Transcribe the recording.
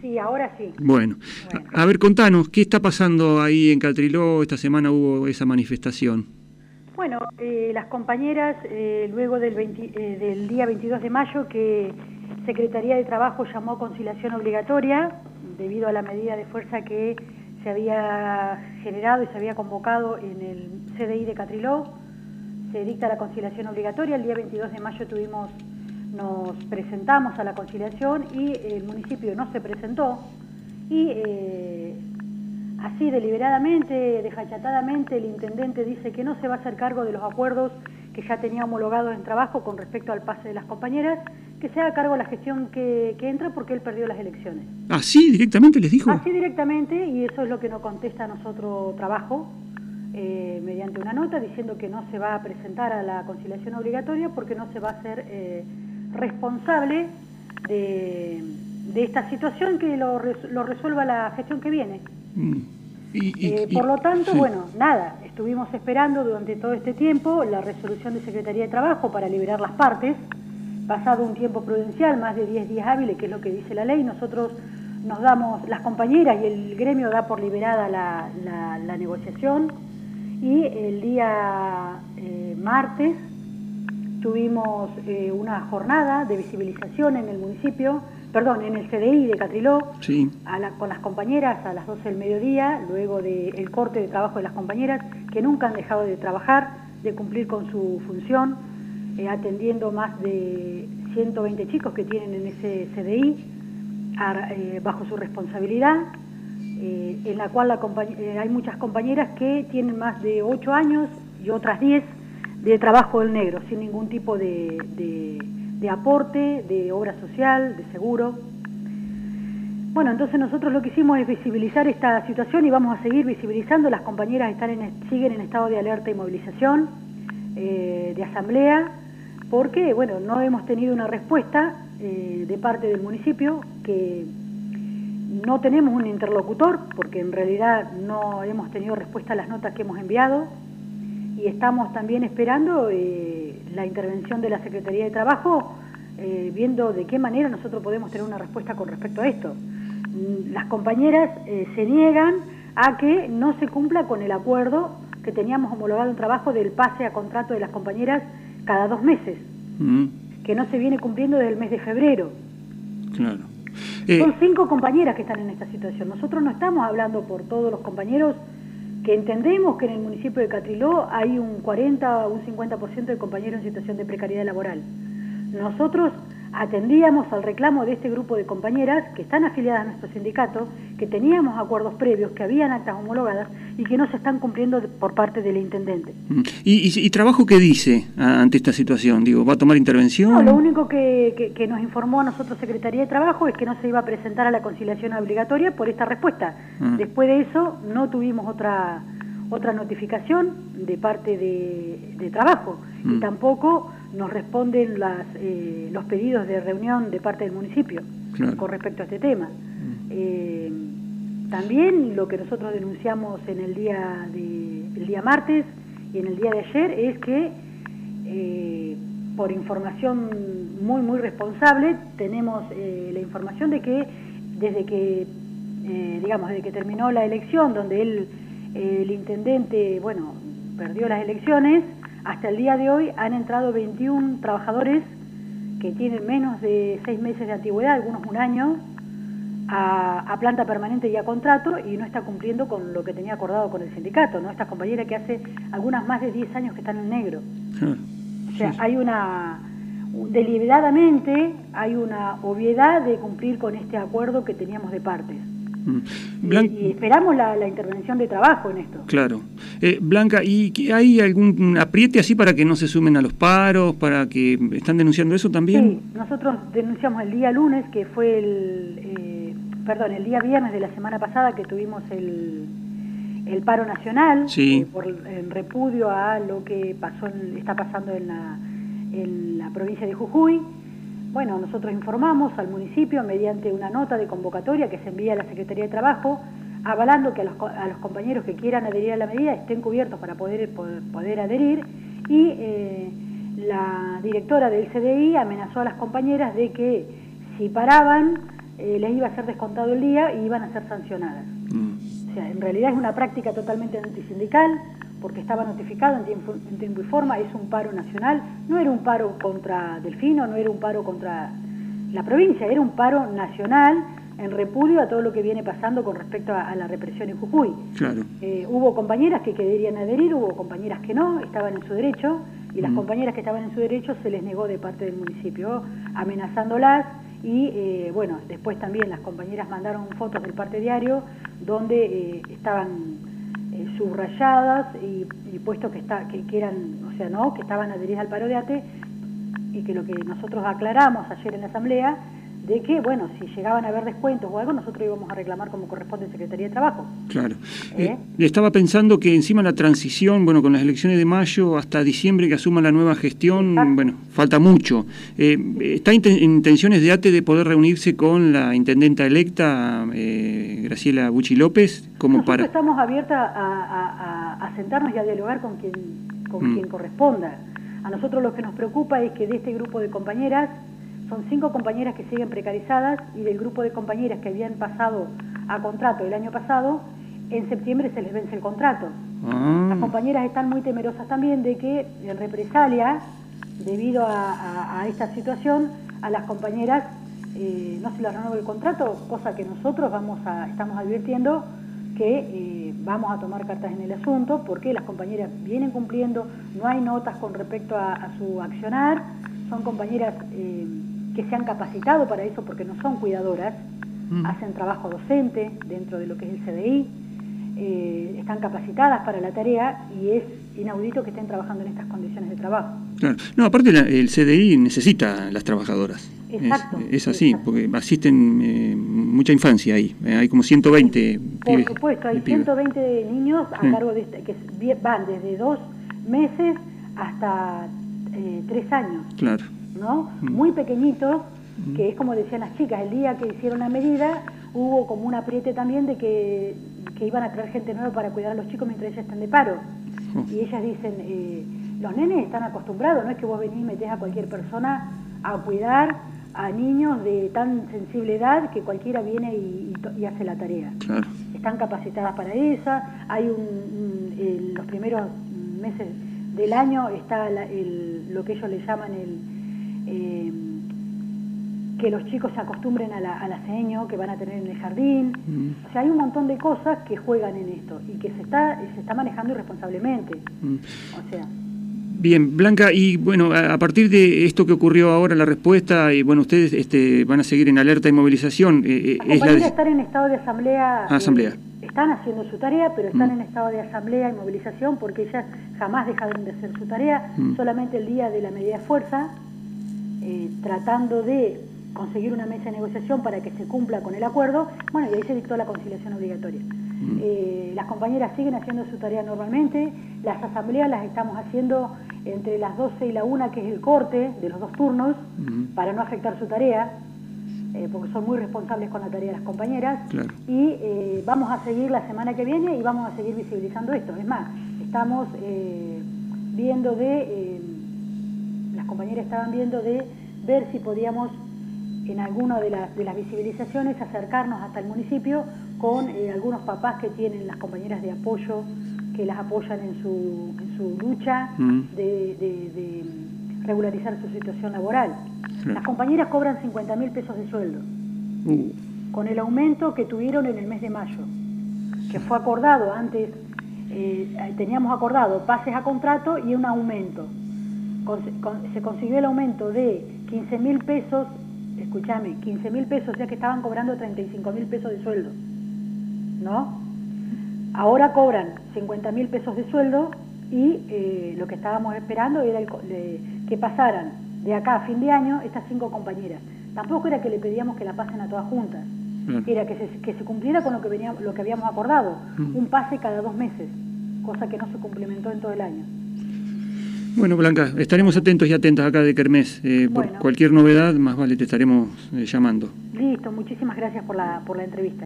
Sí, ahora sí. Bueno, A, ver, contanos, ¿qué está pasando ahí en Catriló? Esta semana hubo esa manifestación. Bueno, eh, las compañeras, eh, luego del, eh, del día 22 de mayo, que Secretaría de Trabajo llamó a conciliación obligatoria, debido a la medida de fuerza que se había generado y se había convocado en el CDI de Catriló, se dicta la conciliación obligatoria. El día 22 de mayo tuvimos nos presentamos a la conciliación y el municipio no se presentó y eh, así deliberadamente, desfachatadamente, el intendente dice que no se va a hacer cargo de los acuerdos que ya tenía homologados en trabajo con respecto al pase de las compañeras, que se haga cargo de la gestión que, entra porque él perdió las elecciones. ¿Así directamente les dijo? Así directamente, y eso es lo que nos contesta a nosotros trabajo, eh, mediante una nota diciendo que no se va a presentar a la conciliación obligatoria porque no se va a hacer... Eh, responsable de, esta situación que lo, resuelva la gestión que viene. Mm. Eh, por lo tanto, bueno, nada, estuvimos esperando durante todo este tiempo la resolución de Secretaría de Trabajo para liberar las partes, pasado un tiempo prudencial, más de 10 días hábiles, que es lo que dice la ley, nosotros nos damos, las compañeras y el gremio da por liberada la, negociación y el día eh, martes tuvimos eh, una jornada de visibilización en el municipio, perdón, en el CDI de Catriló, con las compañeras a las 12 del mediodía, luego del corte de trabajo de las compañeras, que nunca han dejado de trabajar, de cumplir con su función, eh, atendiendo más de 120 chicos que tienen en ese CDI, eh, bajo su responsabilidad, en la cual hay muchas compañeras que tienen más de 8 años y otras 10 de trabajo del negro, sin ningún tipo de, de, aporte, de obra social, de seguro. Bueno, entonces nosotros lo que hicimos es visibilizar esta situación y vamos a seguir visibilizando. Las compañeras están en, siguen en estado de alerta y movilización, eh, de asamblea, porque, bueno, no hemos tenido una respuesta eh, de parte del municipio, que no tenemos un interlocutor, porque en realidad no hemos tenido respuesta a las notas que hemos enviado y estamos también esperando eh, la intervención de la Secretaría de Trabajo, eh, viendo de qué manera nosotros podemos tener una respuesta con respecto a esto. Mm, las compañeras eh, se niegan a que no se cumpla con el acuerdo que teníamos homologado en trabajo del pase a contrato de las compañeras cada dos meses, mm. que no se viene cumpliendo desde el mes de febrero. Claro. Son cinco compañeras que están en esta situación. Nosotros no estamos hablando por todos los compañeros que entendemos que en el municipio de Catriló hay un 40 o un 50% de compañeros en situación de precariedad laboral. Nosotros atendíamos al reclamo de este grupo de compañeras que están afiliadas a nuestro sindicato, que teníamos acuerdos previos, que habían actas homologadas y que no se están cumpliendo por parte del intendente. Mm. ¿Y, trabajo qué dice ante esta situación? Digo, ¿Va a tomar intervención? No, lo único que, nos informó a nosotros Secretaría de Trabajo es que no se iba a presentar a la conciliación obligatoria por esta respuesta. Mm. Después de eso no tuvimos otra otra notificación de parte de, trabajo y mm. tampoco nos responden las, eh, los pedidos de reunión de parte del municipio con respecto a este tema. Mm. Eh, también lo que nosotros denunciamos en el día, de, el día martes y en el día de ayer es que eh, por información muy muy responsable tenemos la información de que desde que digamos desde que terminó la elección donde él el intendente, bueno, perdió las elecciones, hasta el día de hoy han entrado 21 trabajadores que tienen menos de seis meses de antigüedad, algunos un año, a, planta permanente y a contrato y no está cumpliendo con lo que tenía acordado con el sindicato, ¿no? Esta compañera que hace algunas más de 10 años que están en negro. O sea, hay una, deliberadamente, hay una obviedad de cumplir con este acuerdo que teníamos de partes. Y, esperamos la, intervención de trabajo en esto. Claro. Eh, Blanca, ¿y hay algún apriete así para que no se sumen a los paros, para que están denunciando eso también? Sí, nosotros denunciamos el día lunes, que fue el, eh, perdón, el día viernes de la semana pasada que tuvimos el, el paro nacional eh, por el repudio a lo que pasó está pasando en la, en la provincia de Jujuy. Bueno, nosotros informamos al municipio mediante una nota de convocatoria que se envía a la Secretaría de Trabajo, avalando que a los, compañeros que quieran adherir a la medida estén cubiertos para poder, poder, adherir y eh, la directora del CDI amenazó a las compañeras de que si paraban eh, les iba a ser descontado el día y iban a ser sancionadas. Mm. O sea, en realidad es una práctica totalmente antisindical, porque estaba notificado en tiempo, en tiempo y forma, es un paro nacional, no era un paro contra Delfino, no era un paro contra la provincia, era un paro nacional en repudio a todo lo que viene pasando con respecto a, la represión en Jujuy. Claro. Eh, hubo compañeras que querían adherir, hubo compañeras que no, estaban en su derecho, y las mm. compañeras que estaban en su derecho se les negó de parte del municipio, amenazándolas, y eh, bueno, después también las compañeras mandaron fotos del parte diario donde eh, estaban subrayadas y, puesto que, está, que, que, eran, o sea, no, que estaban adheridas al paro de ATE, y que lo que nosotros aclaramos ayer en la asamblea de que, bueno, si llegaban a haber descuentos o algo, nosotros íbamos a reclamar como corresponde en Secretaría de Trabajo. Claro. ¿Eh? Eh, estaba pensando que encima la transición, bueno, con las elecciones de mayo hasta diciembre que asuma la nueva gestión, bueno, falta mucho. Eh, ¿Está en intenciones de ATE de poder reunirse con la intendenta electa, Graciela Bucci López, como nosotros para...? estamos abiertas a, sentarnos y a dialogar con quien, con mm. quien corresponda. A nosotros lo que nos preocupa es que de este grupo de compañeras son cinco compañeras que siguen precarizadas y del grupo de compañeras que habían pasado a contrato el año pasado, en septiembre se les vence el contrato. Ah. Las compañeras están muy temerosas también de que en represalia, debido a, esta situación, a las compañeras eh, no se les renueva el contrato, cosa que nosotros vamos a, estamos advirtiendo que eh, vamos a tomar cartas en el asunto porque las compañeras vienen cumpliendo, no hay notas con respecto a, su accionar, son compañeras eh, que se han capacitado para eso porque no son cuidadoras, mm. hacen trabajo docente dentro de lo que es el CDI, eh, están capacitadas para la tarea y es inaudito que estén trabajando en estas condiciones de trabajo. Claro. No, aparte el CDI necesita las trabajadoras. Exacto. Es, así, porque asisten eh, mucha infancia ahí. Eh, hay como 120 Por supuesto, hay 120 niños a cargo de este, que van desde dos meses hasta tres años. Claro. ¿No? Mm. Muy pequeñitos, mm. que es como decían las chicas, el día que hicieron la medida hubo como un apriete también de que, iban a traer gente nueva para cuidar a los chicos mientras ellas están de paro. Y ellas dicen, eh, los nenes están acostumbrados, no es que vos venís y metés a cualquier persona a cuidar a niños de tan sensible edad que cualquiera viene y, hace la tarea. Están capacitadas para esa, hay un, los primeros meses del año está lo que ellos le llaman el eh, que los chicos se acostumbren a la, a seño que van a tener en el jardín. Mm. O sea, hay un montón de cosas que juegan en esto y que se está, se está manejando irresponsablemente. Mm. O sea. Bien, Blanca, y bueno, a partir de esto que ocurrió ahora, la respuesta, y bueno, ustedes este, van a seguir en alerta y movilización. Eh, eh es la... estar en estado de asamblea. Ah, asamblea. Eh, están haciendo su tarea, pero están mm. en estado de asamblea y movilización porque ellas jamás dejaron de hacer su tarea, solamente el día de la medida de fuerza, eh, tratando de conseguir una mesa de negociación para que se cumpla con el acuerdo, bueno, y ahí se dictó la conciliación obligatoria. Mm. Eh, las compañeras siguen haciendo su tarea normalmente, las asambleas las estamos haciendo entre las 12 y la 1, que es el corte de los dos turnos, mm. para no afectar su tarea, eh, porque son muy responsables con la tarea de las compañeras, y vamos a seguir la semana que viene y vamos a seguir visibilizando esto. Es más, estamos viendo de compañeras estaban viendo de ver si podíamos en alguna de, las, de las visibilizaciones acercarnos hasta el municipio con eh, algunos papás que tienen las compañeras de apoyo que las apoyan en su, en su lucha mm. de, regularizar su situación laboral. Las compañeras cobran 50 mil pesos de sueldo, uh. con el aumento que tuvieron en el mes de mayo, que fue acordado antes, eh, teníamos acordado pases a contrato y un aumento se consiguió el aumento de 15 mil pesos, escúchame, 15 mil pesos, ya que estaban cobrando 35 mil pesos de sueldo, ¿no? Ahora cobran 50 mil pesos de sueldo y eh, lo que estábamos esperando era que pasaran de acá a fin de año estas cinco compañeras. Tampoco era que le pedíamos que la pasen a todas juntas, era que se, que se cumpliera con lo que, veníamos, lo que habíamos acordado, un pase cada dos meses, cosa que no se complementó en todo el año. Bueno, Blanca, estaremos atentos y atentas acá de Kermés. Eh, por cualquier novedad, más vale te estaremos eh, llamando. Listo, muchísimas gracias por la, por la entrevista.